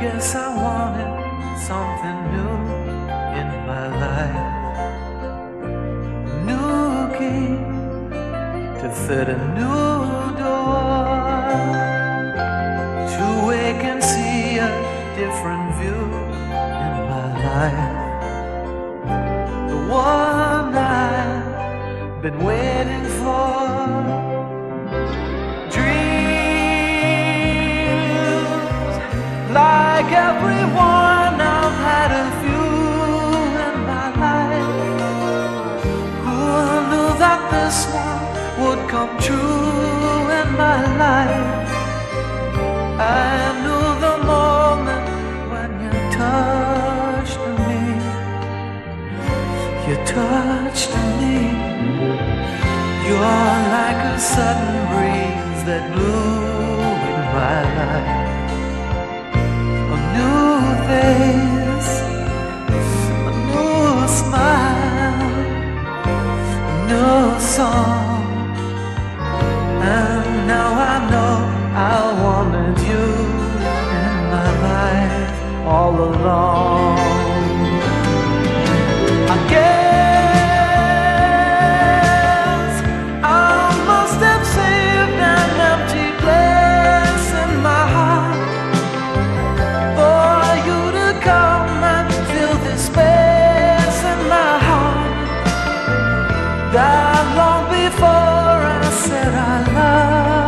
guess I wanted something new in my life. New key to fit a new door. To wake and see a different view in my life. The one I've been waiting for. Like everyone, I've had a few in my life. Who knew that this one would come true in my life? I knew the moment when you touched me. You touched me. You're like a sudden breeze that blew new that long before I said I love.